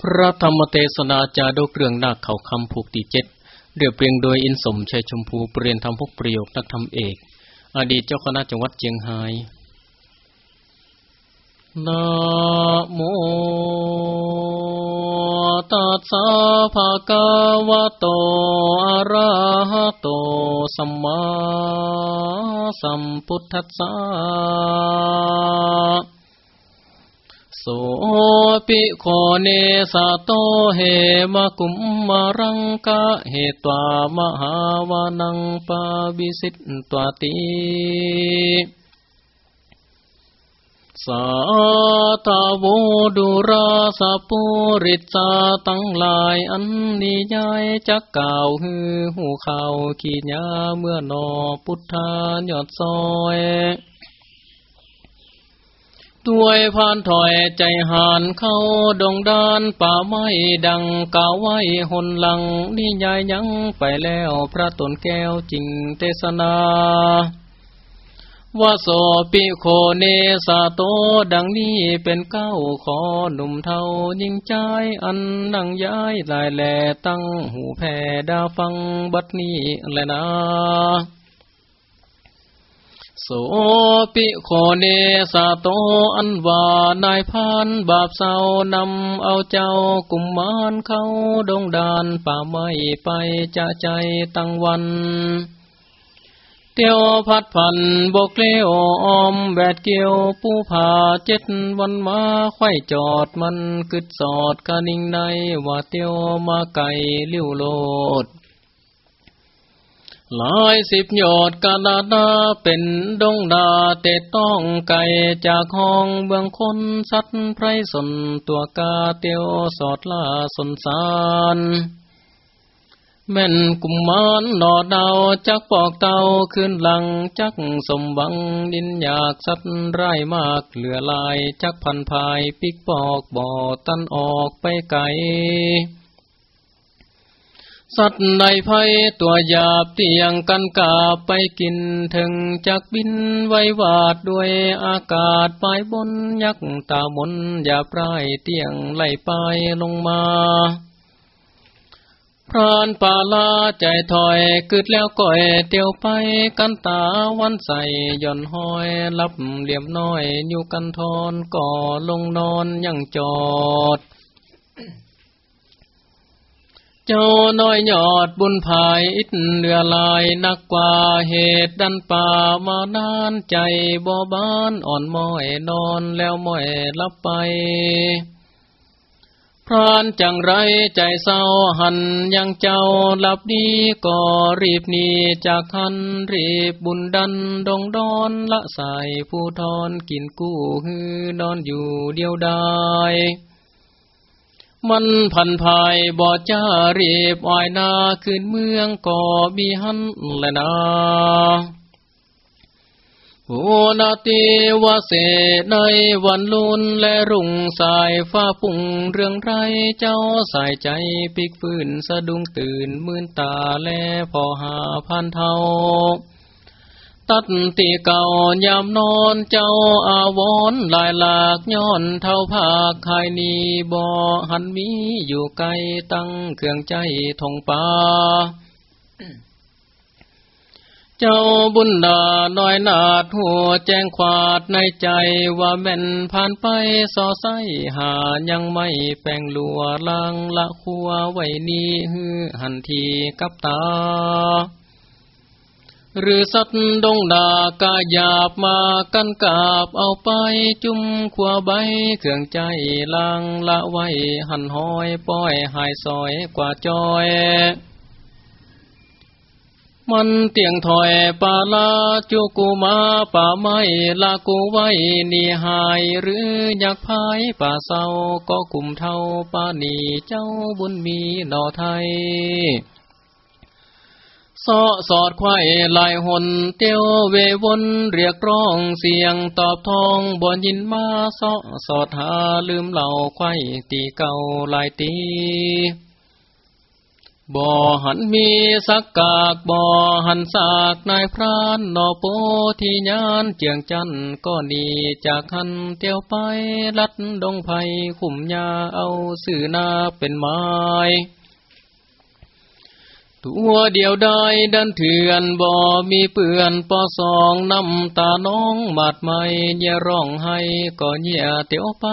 พระธรรมเทศนาจาดกเรื่องนาคเขาคำผูกตีเจ็ดเรียบเรียงโดยอินสมชัยชมพูเปลี่ยนทำพกประโยคนักธรรมเอก อดีตเจ้าคณะจังหวัดเจียงไฮ้นะโมตัสสะภะคะวะโตอะระหะโตสัมมาสัมพุทธัสสะ สปิโคเนสะโตเหมะกุมมารังกะเหตวามหาวานังปาบิสิตตวติสาตาโวดุราสะปุริจาตั้งลายอันนิยายจักก่าวฮือหูเข่าขีญาเมื่อนอพุทธานยอดซอย วยพานถอยใจหานเข้าดงดานป่าไม้ดังกาไว้หนหลังนิยายยังไปแล้วพระตนแก้วจริงเทศนาวาโสปิโคเนสาโตดังนี้เป็นเก้าขอหนุ่มเทายิ่งใจอันนั่งย้ายลายแหล่ตั้งหูแผ่ดาฟังบัดนี้แลนะ สปิโคเนสาโตอันว่านายพานบาปเศร้านำเอาเจ้ากุมมารเข้าดงดานป่าไม้ไปจะใจตั้งวัน เตียวพัดพันบกเลียวออมแวดเกี่ยวปูผาเจ็ดวันมาไข่จอดมันกึดสอดกะนิ่งในว่าเตียวมาไก่เลี้ยวโลด หลายสิบยอดกาดาดาเป็นดงดาเตต้องไก่จากห้องเบื้องคนสัตว์ไพรสนตัวกาเตียวสอดลาสนสารแม่นกุมมานหนอดาวจักปอกเตาขึ้นหลังจักสมบังดินอยากสัตว์ไรมากเหลือลายจักพันภายปิกปอกบ่อตันออกไปไกล สัตว์ในภัยตัวหยาบเตียงกันกาไปกินถึงจากบินไววาดด้วยอากาศปลายบนยักตามนอย่าปลายเตียงไหลไปลงมาพรานป่าลาใจถอยกึดแล้วก่อยเตียวไปกันตาวันใสย่อนห้อยลับเหลี่ยมน้อยอยู่กันทอนก่อลงนอนยังจอด เจ้าน้อยยอดบุญภายอิดเรือลายนักกว่าเหตุดันป่ามานานใจบ่บ้านอ่อนม้อยนอนแล้วม้อยลับไป พรานจังไรใจเศร้าหันยังเจ้าหลับดีก็รีบหนีจากหันรีบบุญดันดงดอนละสายผู้ทอนกินกู้ฮือนอนอยู่เดียวดาย มันพันภายบ่อจ้าเรียบวายนาขึ้นเมืองก่อบีหันแลนาโอนาติวาเสในวันลุนและรุ่งสายฟ้าปุ่งเรื่องไรเจ้าสายใจปิกฟื้นสะดุ้งตื่นมื่นตาแลพอหาพันเทา ตัดตีเก่ายามนอนเจ้าอาวรลายหลากย้อนเท่าภาคคายนีบ่หันมีอยู่ไกลตั้งเครื่องใจทงป่าเจ้าบุญดาน้อยนาดหัวแจ้งควาดในใจว่าแม่นผ่านไปสอไสหายังไม่แปลงลัวลางละคัวไว้นี้ฮือหันทีกับตา หรือสัตว์ดงดากาหยาบมากันกาบเอาไปจุ่มขวาใบเครื่องใจลางละไว้หันห้อยป้อยหายซอยกว่าจอย มันเตียงถอยปาลาจูกูมาป่าไม้ลากูไว้นี่หายหรืออยากพายป่าเศร้าก็กุมเท่าป่านีเจ้าบุญมีหนอไทย สอสอดไข่ลายหนเตียวเววนเรียกร้องเสียงตอบทองบนยินมาสอสอดหาลืมเหล่าไข่ตีเก่าลายตีบ่อหันมีสักกากบ่อหันสากนายพรานนอโปที่ยานเจียงจันก็นีจากหันเตียวไปลัดดงไผ่ขุมยาเอาสื่อนาเป็นไม้ ตัวเดียวได้ดันเถื่อนบ่มีเปื่อนปอสองน้ำตาน้องบาดไม่เย่ร้องให้ก็เยี่ยเตียวไป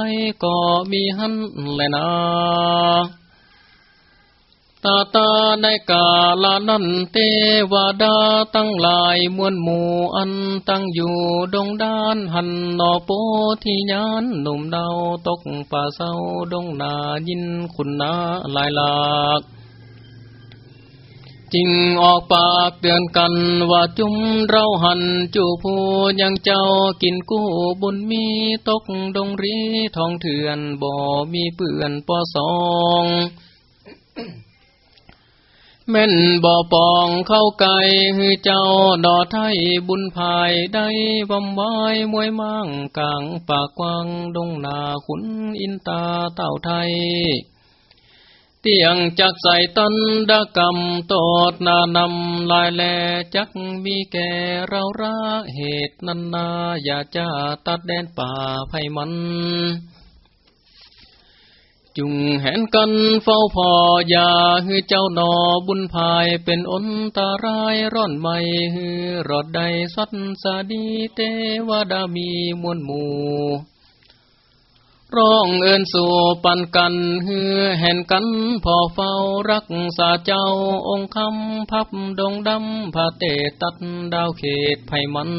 ก็มีหันแลยนาตาตาในกาลานันเทวดาตั้งหลายมวลหมู่อันตั้งอยู่ดงด้านหันนอโปที่ยานหนุ่มเดาตกป่าเศร้าดงนายินคุณนาลายหลาก จิงออกปากเตือนกันว่าจุมเราหันจูผู้ยังเจ้ากินกู้บุญมีตกดงรีทองเถื่อนบ่มีเปื่อนปอสองแม่นบ่อปองเข้าไก่ฮือเจ้าดอไทยบุญภายได้บำไว้มวยมั่งกลางปากกวางดงนาขุนอินตาเต่าไทย เตียงจักใส่ตันดกรรมโตดนานำลายแลจักมีแก่เราระเหตุนันนาอย่าจะตัดแดนป่าไพมันจุงแหนกันเฝ้าพออย่าฮือเจ้าหนอบุญภายเป็นอนตารายร่อนไม่ฮือรอดใดสัตสาดีเตวดามีมวลหมู่ ร้องเอินสู่ปันกันฮือแห่นกันพอเฝ้ารักษาเจ้าองค์คำพับดงดำพาเตตัดดาวเขตไพมัน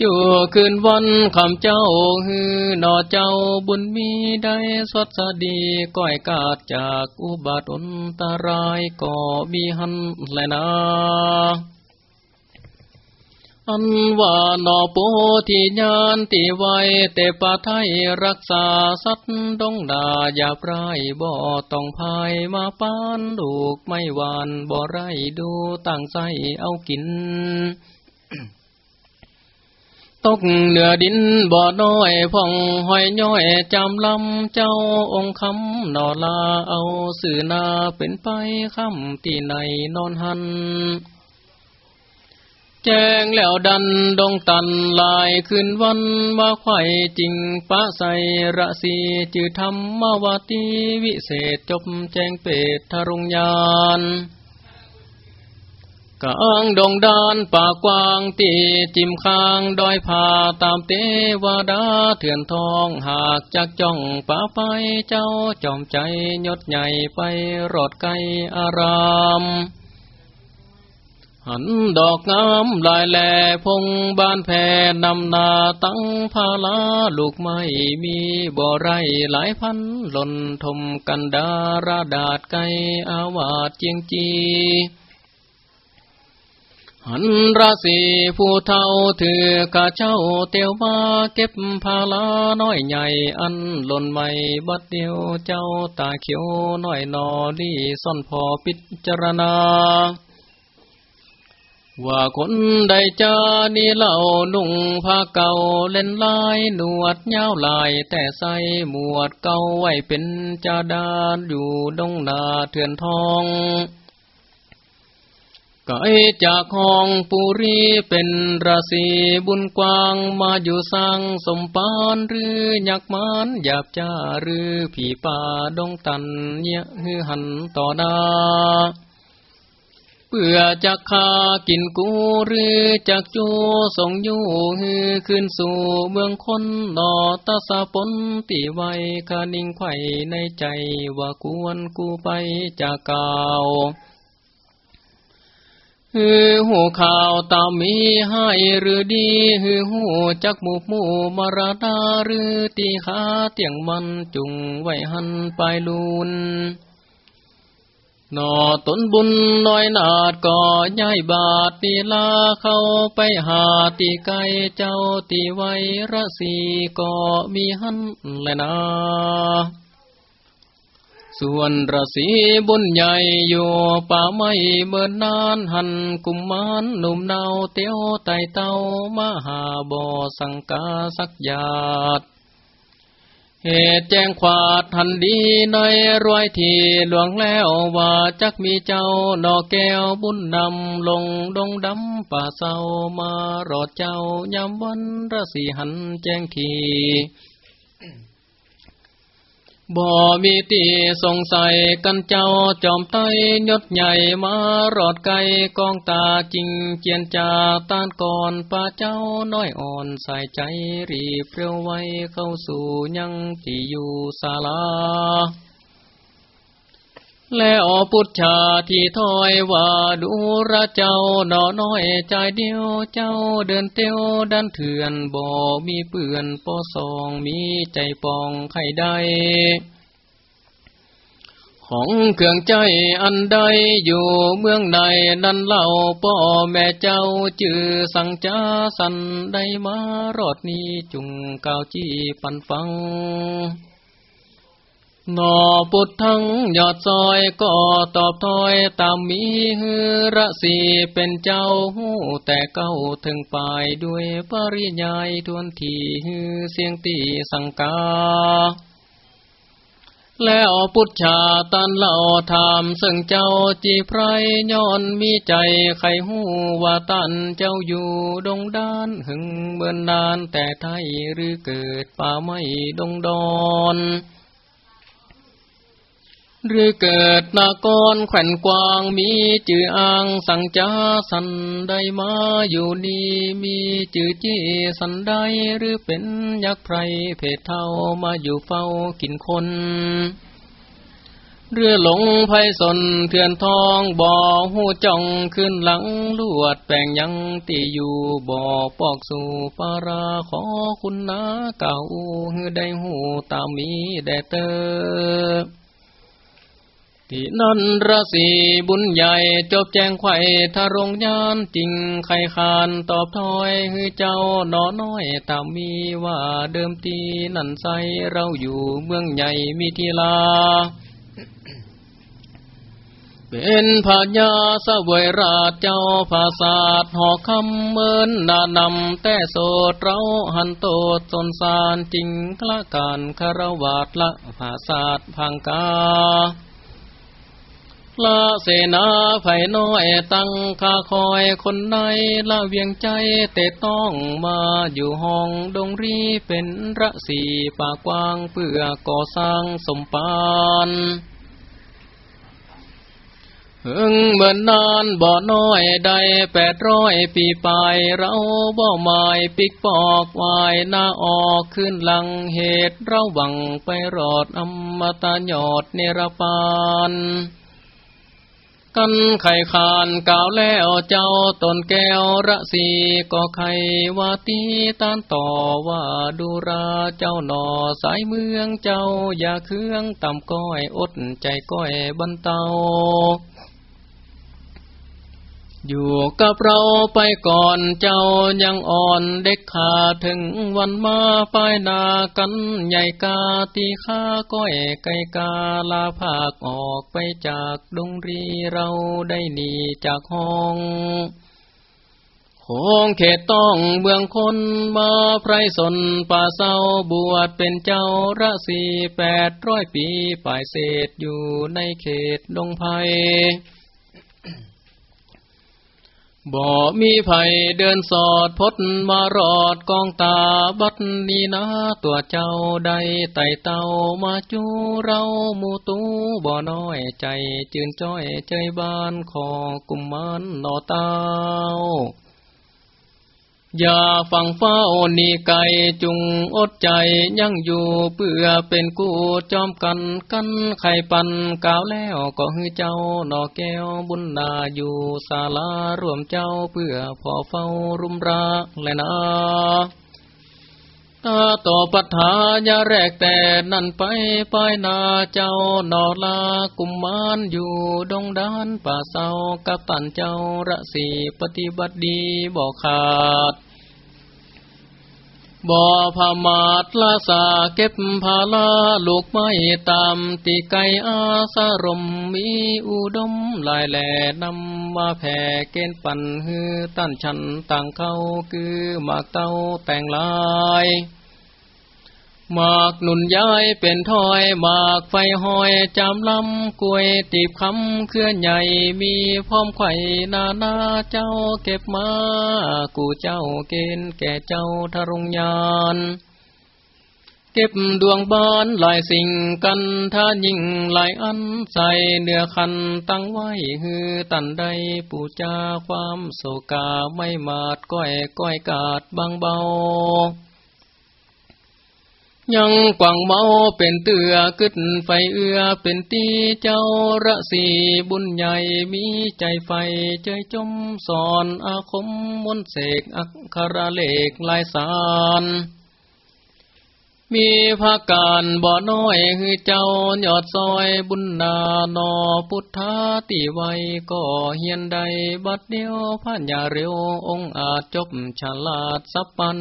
จู่คืนวันคำเจ้าฮือนอเจ้าบุญมีได้สดสดีก้อยกาดจากอุบาทอันตรายก็มีหันแลนา อันว่านอโปที่ยานตีไว้เตปะไทยรักษาสัตว์ดงดาอย่าปรบ่ต้องพายมาปานลูกไม่หวานบ่ไรดูตั้งใจเอากิน ตกเหนือดินบ่อน้อยพ่องหอยย้อยจำลำเจ้าองค์คำนอลาเอาสื่อนาเป็นไปคำที่ในนอนหัน แจ้งแล้วดันดงตันลายขึ้นวันว่าไข่จริงปะใสระสีจือธรรมวาตีวิเศษจบแจ้งเปตทรุงยานกลางดงดานป่ากว้างตีจิมค้างดอยผาตามเตวดาเถื่อนทองหากจักจ้องป่าไปเจ้าจอมใจยศใหญ่ไปรอดไกลอาราม หันดอกงามลายแหล่พงบานแผ่นำนาตั้งพาลาลูกไม่มีบ่อไรหลายพันหล่นทมกันดาราดาดไกอาวาดเจียงจีหันราศีผู้เท่าถือกะเจ้าเตียวมาเก็บพาลาน้อยใหญ่อันหล่นไม่บัดเดียวเจ้าตาเขียวน้อยนอดีซ่อนพอพิจารณา ว่าคนใดจานี่เล่านุ่งผ้าเก่าเล่นลายหนวดยาวลาย แต่ใส่หมวดเก่าไว้เป็นจาดาอยู่ดงนาเถื่อนทองก็ไอจากห้องปุรีเป็นราศีบุญกว้างมาอยู่สร้างสมปานหรือยักมานหยาบจ้าหรือผีป่าดงตันเนี่ยฮือหันต่อดา พื่อจะคากินกูหรือจากจูส่งอยู่ฮือขึ้นสู่เมืองคนนอตาสาปนตีไว้คานิ่งไข่ในใจว่าควรกูไปจากเก่าฮือหูข่าวตามมีให้หรือดีฮือหูจักหมู่หมู่มาราดาหรือตีขาเตียงมันจุงไว้หันปลายลุน นอตนบุญน้อยนาดก่อย้ายบาทตีลาเข้าไปหาตีไกเจ้าตีไวระสีก็มีหันแลยนาส่วนราศีบุญใหญ่อยู่ป่าไม้เบินนานหันกุมมานหนุ่มเนาเตียวไตเต้ามหาบ่อสังกาสักยาด เหตุแจ้งขวาดทันดีในรวยทีหลวงแล้วว่าจักมีเจ้านอแก้วบุญนำลงดงดำป่าเศร้ามารอดเจ้ายามวันระสีหันแจ้งที บ่มีตีสงสัยกันเจ้าจอมไตยศใหญ่มารอดไกลกองตาจริงเกียนจาต้านก่อนป้าเจ้าน้อยอ่อนใส่ใจรีบเร็วไว้เข้าสู่ยังที่อยู่ศาลา แล้วพุทธาที่ถอยว่าดูระเจ้าหนอน้อยใจเดียวเจ้าเดินเตียวดันเถื่อนบ่มีเปื่อนปอสองมีใจปองไข่ได้ของเครื่องใจอันใดอยู่เมืองในนั้นเล่าพ่อแม่เจ้าจื่อสังจาสันได้มารอดนี้จุงกาวจี้ปันฟัง นอปุดทั้งยอดซอยก็ตอบถอยตามมีฮือระสีเป็นเจ้าหูแต่เก้าถึงปลายด้วยปริยายทวนทีฮือเสียงตีสังกา แล้วพุทธาตันเล่าถามซึ่งเจ้าจีไพรย้อนมีใจไขหูว่าตันเจ้าอยู่ดงด้านหึงเบือนนานแต่ไทยหรือเกิดป่าไม่ดงดอน หรือเกิดนากรแขวนกวางมีจืออ่างสังจาสันได้มาอยู่นี่มีจือจี้สันได้หรือเป็นยักษ์ไพรเพศเท่ามาอยู่เฝ้ากินคนเรือหลงไพสนเถื่อนทองบ่อหูจ้องขึ้นหลังลวดแปลงยังตีอยู่บ่อปอกสู่ปาราขอคุณนาเก่าหือได้หูตามมีแดเตอ ที่นั่นราศีบุญใหญ่จบแจงไข่ทารงยานจริงไข่คานตอบถอยฮือเจ้าหนอน้อยตามมีว่าเดิมทีนั่นใสเราอยู่เมืองใหญ่มีทีลา เป็นพญาสวยราชเจ้าภาษาทหอคำเมินนานำแต่โสดเราหันโตดสนสารจริงคละการคารวาดละภาษาพังกา ละเสนาไผ่น้อยตั้งคาคอยคนในละเวียงใจเตต้องมาอยู่ห้องดงรีเป็นระสีปากว้างเพื่อก่อสร้างสมปานหึงเมือนนานบ่อน้อยได้แปดร้อยปีไปเราบ่หมายปิกปอกวายหน้าออกขึ้นหลังเหตุเราหวังไปรอดอมตะยอดเนรปาน กันไข่ขานกล่าวแล้วเจ้าตนแก้วระสีก็ไขว่าตีต้านต่อว่าดูราเจ้าหนอสายเมืองเจ้าอย่าเครื่องต่ำก้อยอดใจก้อยบันเตา อยู่กับเราไปก่อนเจ้ายังอ่อนเด็กขาถึงวันมาป้ายนากันใหญ่กาตีข้าก้อยไก่กาลาภาคออกไปจากดงรีเราได้หนีจากห้องคงเขตต้องเมืองคนมาไพรสนป่าเศร้าบวชเป็นเจ้าระสีแปดร้อยปีป่ายเศษอยู่ในเขตดงไพ บ่มีไผเดินสอดพดมารอดกองตาบัดนี้นะตัวเจ้าใดไต่เต้ามาจูเรามูตูบ่น้อยใจจืนจ้อยใจบ้านขอกุมมันนอเต้า อย่าฟังเฝ้านีไกจุงอดใจยังอยู่เพื่อเป็นกู้จอมกันกันไข่ปันกาวแล้วก็ให้เจ้าหนอแก้วบุญนาอยู่ศาลารวมเจ้าเพื่อพอเฝ้ารุมรักและนะ ตาต่อปัฏฐายาแรกแต่นั่นไปไปนาเจ้านอลากุมมานอยู่ดงดานป่าเศร้ากับตันเจ้าระสีปฏิบัติดีบอกขาด บ่อพมาดลาสาเก็บพาลาลูกไม้ตามตีไกอาสารมมีอุดมลายแหล่นำมาแผ่เกณฑ์ปั่นฮือตั้นชันต่างเข้าคือหมากเต้าแต่งลาย หมากหนุนย้ายเป็นถอยหมากไฟหอยจำลำกล้วยตีบคำเคลื่อนใหญ่มีพร้อมไข่นานาเจ้าเก็บมา กูเจ้าเกณฑ์แก่เจ้าทรงยานเก็บดวงบานหลายสิ่งกันท่ายิ่งหลายอันใส่เนื้อคันตั้งไว้ฮือตันใดปูจาความโศกาไม่มาดก้อยก้อยกาดบางเบา ยังกว่างเมาเป็นเตือกึดไฟเอือเป็นตีเจ้าระสีบุญใหญ่มีใจไฟใจจมสอนอาคมมนเสกอักคาราเลกลายสารมีภาการบ่อน้อยคือเจ้ายอดซอยบุญนานอพุทธาติไวก็เฮียนใดบัดเดียวพันยาเร็วองอาจจบฉลาดสับปัน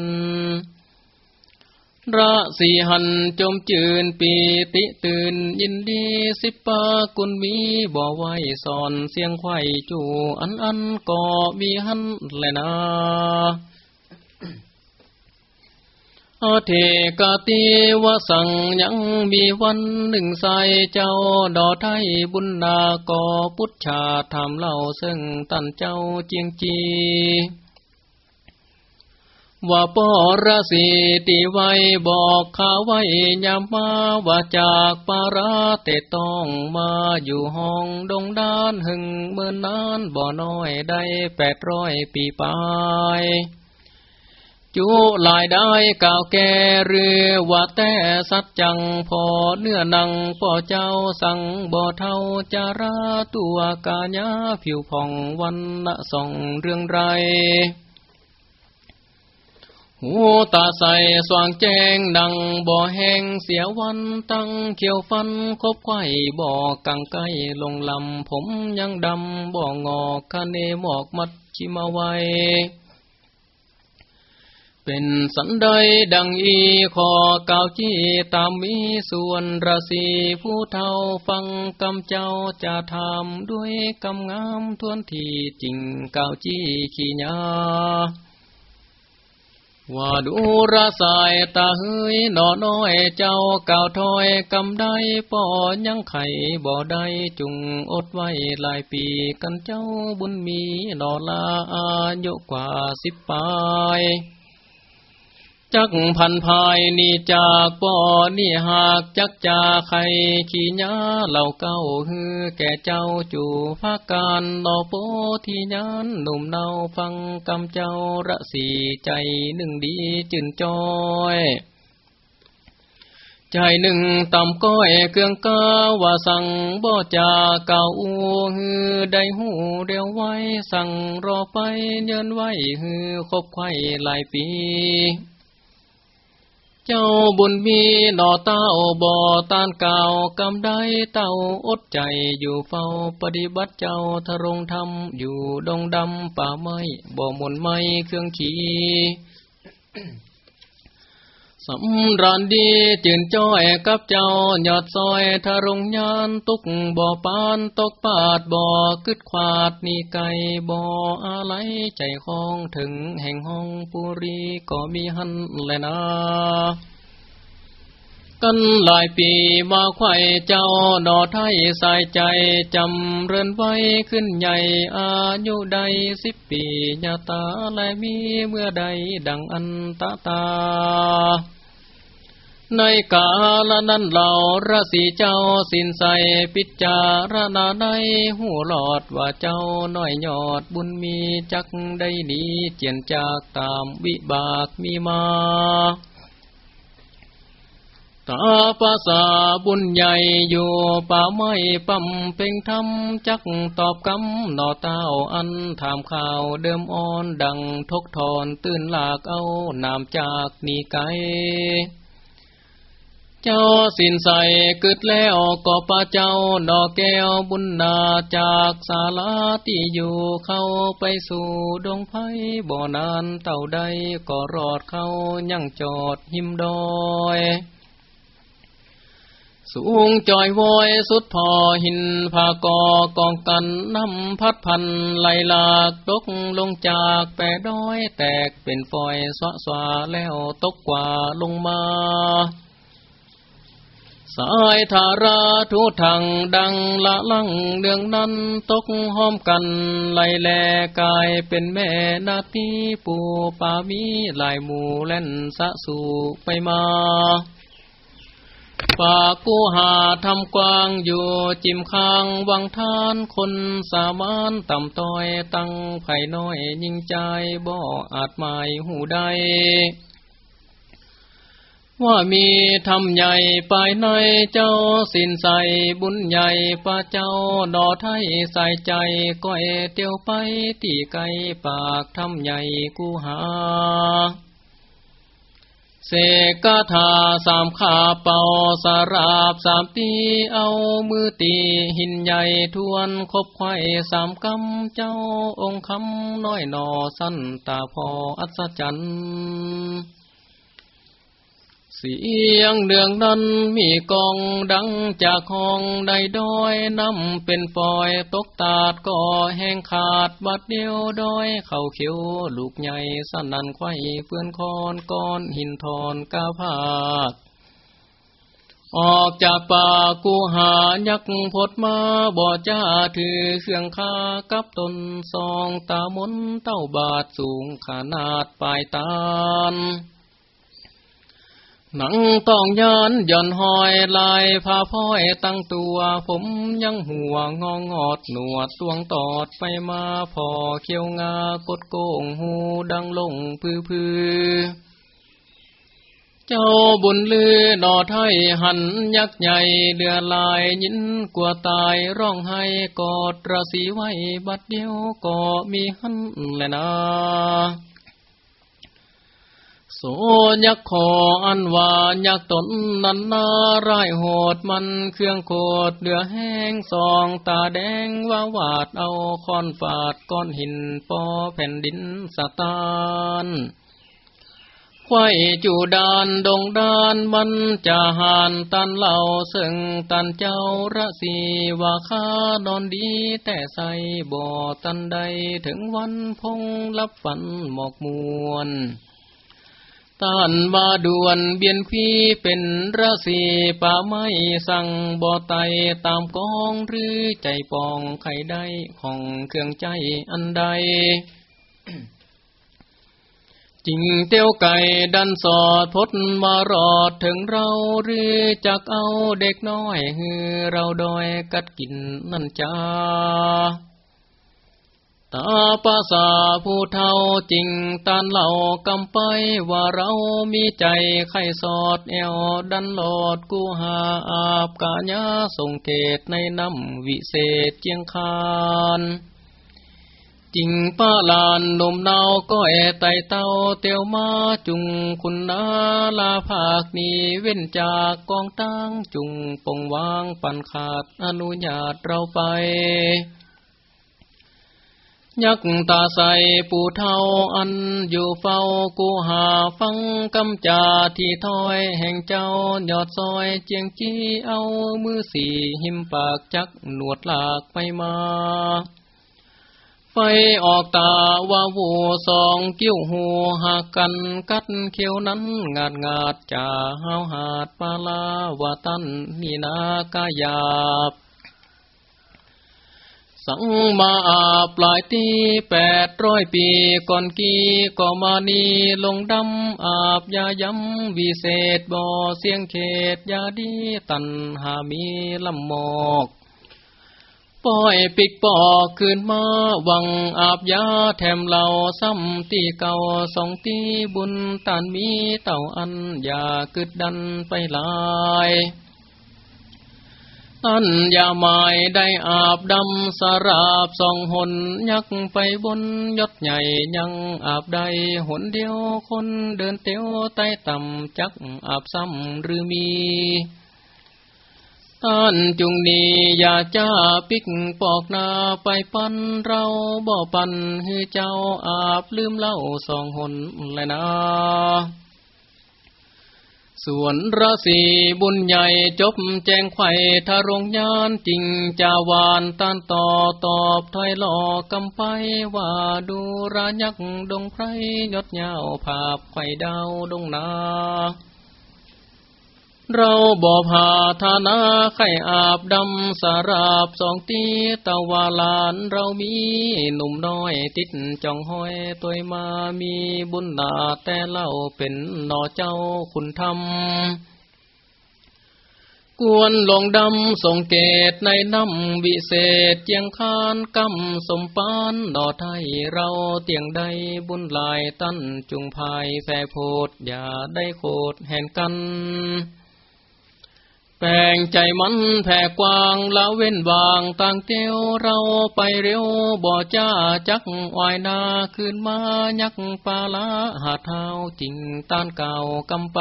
ระสีหันจมจืนปีติตื่น ยินดีสิปากุลมีบ่อไว้สอนเสียงไข่จูอันอันก็มีหันแลยนาอเทกาติวสังยังมีวันหนึ่งใสเจ้าดอไทยบุญนาก่อพุทธชาทำเล่าซึ่งตันเจ้าเจียงจี ว่าปอระสีตีไว้บอกข้าไว้ยามมาว่าจากปาราเตต้องมาอยู่ห้องดงด้านหึงเมื่อนนานบ่อน้อยได้แปดร้อยปีไปจูลายได้ก่าวแก่เรือว่าแต่สัจจังพอเนื้อนังพ่อเจ้าสั่งบ่เท่าจาราตัวกาญาผิวผ่องวันละสองเรื่องไร หูตาใสสว่างแจ้งดังบ่อแห้งเสียวันตั้งเขียวฟันคบไข่บ่อกังไกลงลำผมยังดำบ่องอกคาเนหมอกมัดชิมาไวเป็นสันใดดังอีขอกาวจี้ตามมีส่วนราศีผู้เท่าฟังกำเจ้าจะทำด้วยกำงามทวนทีจริงกาวจี้ขี้ยา ว่าดูระสายตาเฮยหนอน้อยเจ้าเก่าถอยกำได้ป่อยังไข่บ่ได้จุงอดไว้หลายปีกันเจ้าบุญมีหนอลาอายุกว่าสิบปลาย จักพันภายนี่จากป่อนี่หากจักจาไข่ขี้ยาเหล่าเก้าฮือแก่เจ้าจู่ภาการดอโปที่ยานหนุ่มเนาฟังกำเจ้าระสีใจหนึ่งดีจืนจอยใจหนึ่งต่ำก้อยเกืองกาว่าสั่งบ่จาเก่าอูฮือได้หูเดียวไว้สั่งรอไปเยินไว้ฮือคบไข่หลายปี เจ้าบุญมีหน่อเต้าบ่อตานเก่ากำได้เต้าอดใจอยู่เฝ้าปฏิบัติเจ้าทรงธรรมอยู่ดงดำป่าไม้บ่มนไม้เครื่องขี่ สำรานดีจื่นจ้อยกับเจ้าหยอดซอยทารงยานตุกบ่อปานตกปาดบ่อคึดควาดนี่ไก่บ่ออะไรใจคองถึงแห่งห้องปุรีก็มีหันแลยนะ กันหลายปีมาไข่เจ้าดอไทยใส่ใจจำเรินไว้ขึ้นใหญ่อายุใดสิบปีญาตาและมีเมื่อใดดังอันตาตา ในกาลนั้นเหล่าราศีเจ้าสินใสปิจารณาในหูหลอดว่าเจ้าน้อยยอดบุญมีจักได้นีเจียนจากตามวิบากมีมา ตาภาษาบุญใหญ่อยู่ป่าไม้ปั๊มเพ่งทำจักตอบคำนอเต้าอันถามข่าวเดิมอ่อนดังทกทอนตื่นหลากเอานามจากนีไกเจ้าสินใสกึดแล้วก็ป้าเจ้าดอกแก้วบุญนาจากศาลาที่อยู่เข้าไปสู่ดงไผ่บ่อนานเต่าใดก็รอดเข้ายั่งจอดหิมดอย สูงจอยวอยสุดพอหินผากอกองกันน้ำพัดพันไหลหลากตกลงจากแปดด้อยแตกเป็นฝอยสวะสวาแล้วตกกว่าลงมา สายธาราทุทังดังละลังเนืองนั้นตกห้อมกันไหลแลกายเป็นแม่นาทีปูปามีลายหมูเล่นสะสู่ไปมา ปากกูหาทำกวางอยู่จิมค้างวังทานคนสามานต่ำต้อยตั้งไผ่น้อยยิ่งใจบ่อาจหมายหูใดว่ามีทำใหญ่ไปในเจ้าสินใสบุญใหญ่ป้าเจ้าดอไทยใส่ใจก้อยเตียวไปตีไกปากทำใหญ่กูหา เสกาถาสามขาเป่าสาราบสามตีเอามือตีหินใหญ่ทวนคบไข่สามกำเจ้าองค์คำน้อยหนอสั้นตาพออัศจรรย์ เสียงเดืองนั้นมีกองดังจากห้องใดดอยน้ำเป็นปอยตกตาดก็แห้งขาดบัดเดียวดอยเข้าเขียวลูกใหญ่สนันไข่เฟื่อนคอนก้อนหินทอนกาพาดออกจากป่ากูหายักพดมาบ่จ้าถือเครื่องคากับตนซองตามนเต้าบาทสูงขนาดปลายตาล หนังต้องย้อนย่อนหอยลายผ้าพ้อยตั้งตัว ผมยังหัวงองอดหนวดตวงตอดไปมาพอเขียวงากดโกงหูดังลงพือพือเจ้าบุญลือหนอไทยหันยักษ์ใหญ่เดือลายยินกลัวตายร้องให้กอดราศีไว้บัดเดียวก็มีหันแลยนะ โสยักขออันว่ายักตนนันนาร้ายโหดมันเครื่องโคดเดือแห้งสองตาแดงว่าวาดเอาคอนฝาดก้อนหินปอแผ่นดินสตานควายจูดานดงดานมันจะหานตันเหล่าซึ่งตันเจ้าระสีว่าข้านอนดีแต่ใส่บ่อตันใดถึงวันพงรับฝันหมอกมวน ต้านมาด่วนเบียนพีเป็นราศีป่าไม้สั่งบ่อไตตามกองหรือใจปองไข่ได้ของเครื่องใจอันใดจริงเตี้ยวไก่ดันสอดพดมารอดถึงเราหรือจักเอาเด็กน้อย ฮือเราดอยกัดกินนั่นจ้า ตาภาษาผู้เท่าจริงตานเหล่ากำไปว่าเรามีใจไข่สอดแอวดันหลอดกูหาอาบกาญาส่งเกตในน้ำวิเศษเจียงคานจริงป้าลานนมเนาก็แอไตเต้าเตียวมาจุงคุณนาลาภาคนี้เว้นจากกองตั้งจุงปงวางปันขาดอนุญาตเราไป ยักตาใสปูเทาอันอยู่เฝ้ากูหาฟังกำจาที่ถอยแห่งเจ้ายอดซอยเจียงจี้เอามือสีหิมปากจักหนวดหลากไปมาไฟออกตาว่าวูสองกิ้วหูหากกันกัดเขียวนั้นงาดงาดจ่าห้าวหาดปาลาวาตันนีนากายาบ สังมาอาปลายตีแปดร้อยปีก่อนกีก็มานีลงดำอาบยายำวิเศษบ่อเสียงเขตยาดีตันหามีลำหมอกปล่อยปิกปอกคืนมาวังอาบยาแถมเหล่าซ้ำตีเก่าสองตีบุญตันมีเต่าอันอย่ากึดดันไปลาย อันยาไม้ได้อาบดำสราบสองหน ยักไปบนยศใหญ่ยังอาบใดหนเดียวคนเดินเตียวใต้ต่ำจักอาบซ้ำหรือมีท่านจุงนี้อย่าจ้าปิกปอกนาไปปันเราบ่ปันให้เจ้าอาบลืมเล่าสองหนเลยนะ ส่วนราศีบุญใหญ่จบแจงไข่ทารงยานจริงจาวานต้านต่อตอบถอยหลอกกำไปว่าดูรายักดงไพรยดเยาวภาพไข่ดาวดงนา เราบ่อผาธานาไข่อาบดำสาราบสองตีตะวาลานเรามีหนุ่มน้อยติดจองห้อยตัวมามีบุญนาแต่เล่าเป็นนอเจ้าคุณธรรมกวนลงดำส่งเกตในน้ำวิเศษเจียงคานกำสมปานดอไทยเราเตียงใดบุญลายตั้นจุงภายแสโพดอย่าได้โคดแห่งกัน แปลงใจมันแผ่กว้างละเว้นวางต่างเตียวเราไปเร็วบ่อจ้าจักวายนาคืนมายักปาละหาเท้าจริงต้านเก่ากำไป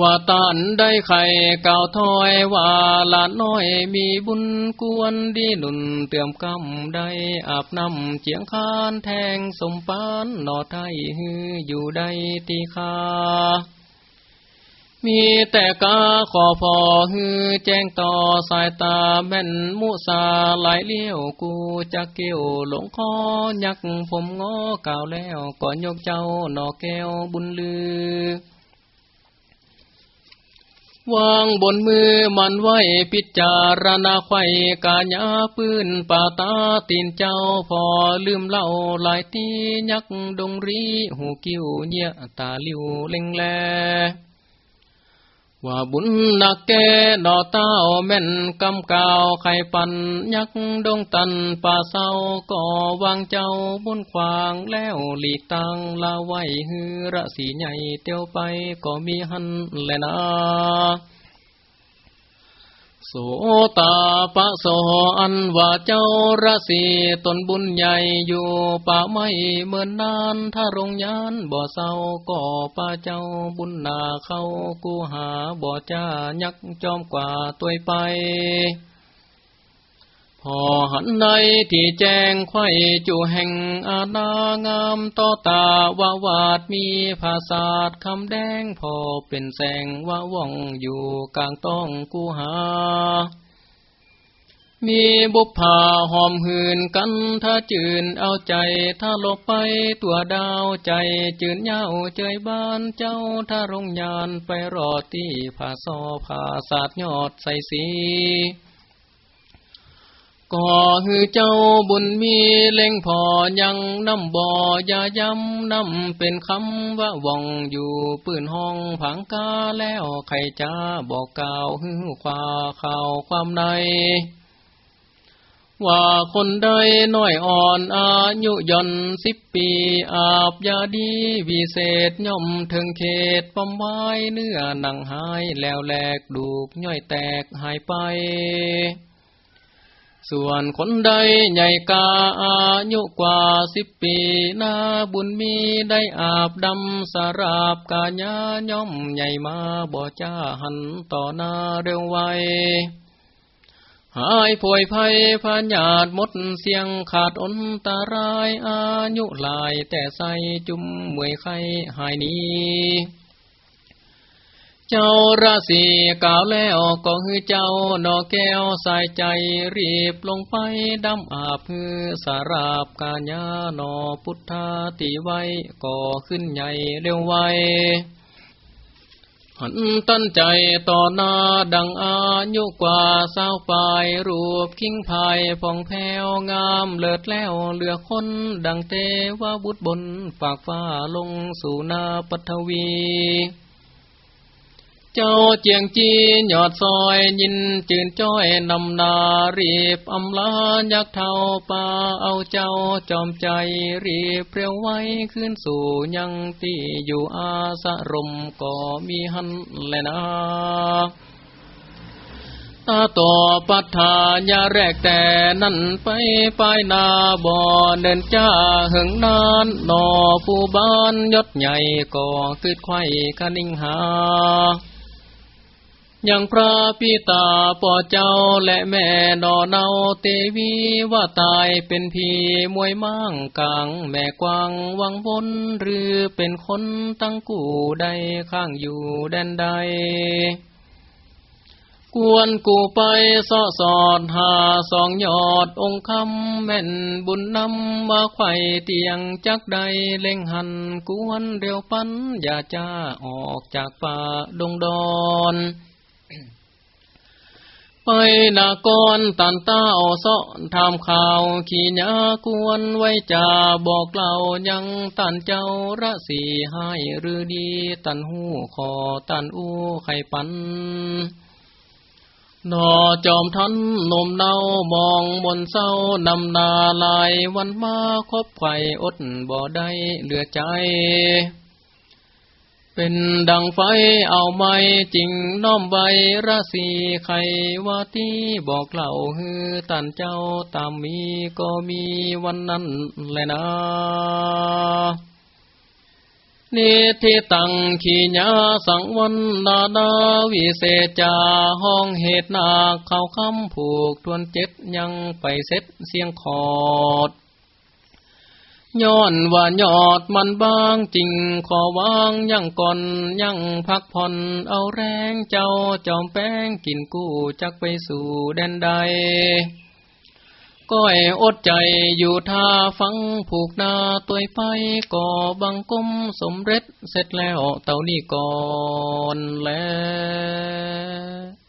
ว่าตานได้ไข่เก่าถอยว่าลาน้อยมีบุญกวนดีหนุนเติมกำได้อาบน้ำเจียงคานแทงสมปานหนอไทยฮืออยู่ได้ตีคา มีแต่กาขอพอฮือแจ้งต่อสายตาแม่นมุสาไหลเลี้ยวกูจะเกี่ยวหลงคอยักผมงอก่าแล้วก่อนยกเจ้าหนอแก้วบุญลือวางบนมือมันไว้พิจารณาไข่กาญาปืนป่าตาตีนเจ้าพอลืมเล่าหลายตียักดงรีหูกิ้วเนียตาลิวเล็งแล ว่าบุญนักแกดอเต้าแม่นกำกาวไข่ปันยักดงตันป่าเศร้าก่อวางเจ้าบุญขวางแล้วหลีกตังลาไว้ฮือระสีใหญ่เตียวไปก็มีหันแลนะ โสตาปะโสอันว่าเจ้าราศีตนบุญใหญ่อยู่ป่าไม่เมื่อนนาน ถ้ารงยานบ่อเศร้าก็ป่าเจ้าบุญนาเข้ากูหาบ่อจ้ายักจอมกว่าตัวไป พอหันในที่แจ้งไข่จูแห่งอาณางามต่อตาวาวาดมีภาษาดคำแดงพอเป็นแสงว่าว่องอยู่กลางต้องกูหา มีบุพผาหอมหืนกันถ้าจืนเอาใจถ้าลบไปตัวดาวใจจืนเย้าเจยบ้านเจ้าถ้ารงยานไปรอที่ผาซอผาสาดยอดใส่สี ก็ฮือเจ้าบุญมีเล่งพอยังน้ำบ่อยาย้ำน้ำเป็นคำว่าว่องอยู่ปืนห้องผังกาแล้วใครจะบอกกล่าวฮือควาข่าวความในว่าคนใดน้อยอ่อนอายุย่อนสิบปี อาบยาดีวิเศษย่อมถึงเขตปมไว้เนื้อหนังหายแล้วแหลกดูกย่อยแตกหายไป ส่วนคนใดใหญ่กาอายุกว่าสิบปีนาบุญมีได้อาบดำสาราบกาญาย่อมใหญ่มาบ่จ้าหันต่อหน้าเร็วไวหายป่วยภัยพญาตมดเสียงขาดอนตารายอายุลายแต่ใสจุ่มมวยไข้หายนี้ เจ้าราศีกล่าวแล้วก็คือเจ้านอแก้วสายใจรีบลงไปดำอาบพือสาราบกาญานอพุทธาติไว้ก่อขึ้นใหญ่เร็วไวหันตั้นใจต่อหน้าดังอายุกว่าสาวปลายรูปคิงภายผ่องแผ้วงามเลิศแล้วเหลือคนดังเตวบุตรบนฝากฟ้าลงสู่นาปัทวี จ้าเจียงจีหยอดซอยยินจืนจ้อยนำนารีบอำลายักเท่าป่าเอาเจ้าจอมใจรีบเปรียวไว้ขึ้นสู่ยังที่อยู่อาสรมก็มีหันแลนะตาต่อปัฏฐานยาแรกแต่นั่นไปไปนาบ่อเดินจ้าหึงนานนอผู้บ้านยศใหญ่ก็คืดไข่คนิ่งหา ยังพระพิตาป่อเจ้าและแม่นอเนาเตวีว่าตายเป็นพีมวยมั่งกลางแม่กวางวังบนหรือเป็นคนตั้งกู่ใดข้างอยู่แดนใด กวนกูไปสอสอดหาสองยอดองคำแม่นบุญนำมาไข่เตียงจักใดเล่งหันกวนเร็วปันอย่าจ้าออกจากป่าดงดอน ไปนากรตันเต้าเสาะทำข่าวขี่ยากวนไว้จ่าบอกเล่ายังตันเจ้าระสีให้หรือดี ตันหูคอตันอู้ไข่ปันนอจอมทันนมเนามองบนเศร้านำนาลายวันมาคบไข่อดบ่ได้เหลือใจ เป็นดังไฟเอาไม้จริงน้อมใบราศีไขว่าตีบอกเล่าฮือตันเจ้าตามมีก็มีวันนั้นแหละนะนิทิตังขีญาสังวันนาดาวิเศษจาห้องเหตุนาเข้าคำผูกทวนเจ็ดยังไปเซ็ตเสียงขอด ย้อนว่ายอดมันบางจริงขอวางยังก่อนยังพักผ่อนเอาแรงเจ้าจอมแป้งกินกู้จักไปสู่แดนใด ก้อยอดใจอยู่ท่าฟังผูกนาตัวไปก่อบังกุมสมเร็จเสร็จแล้วเต่านี่ก่อนแล้ว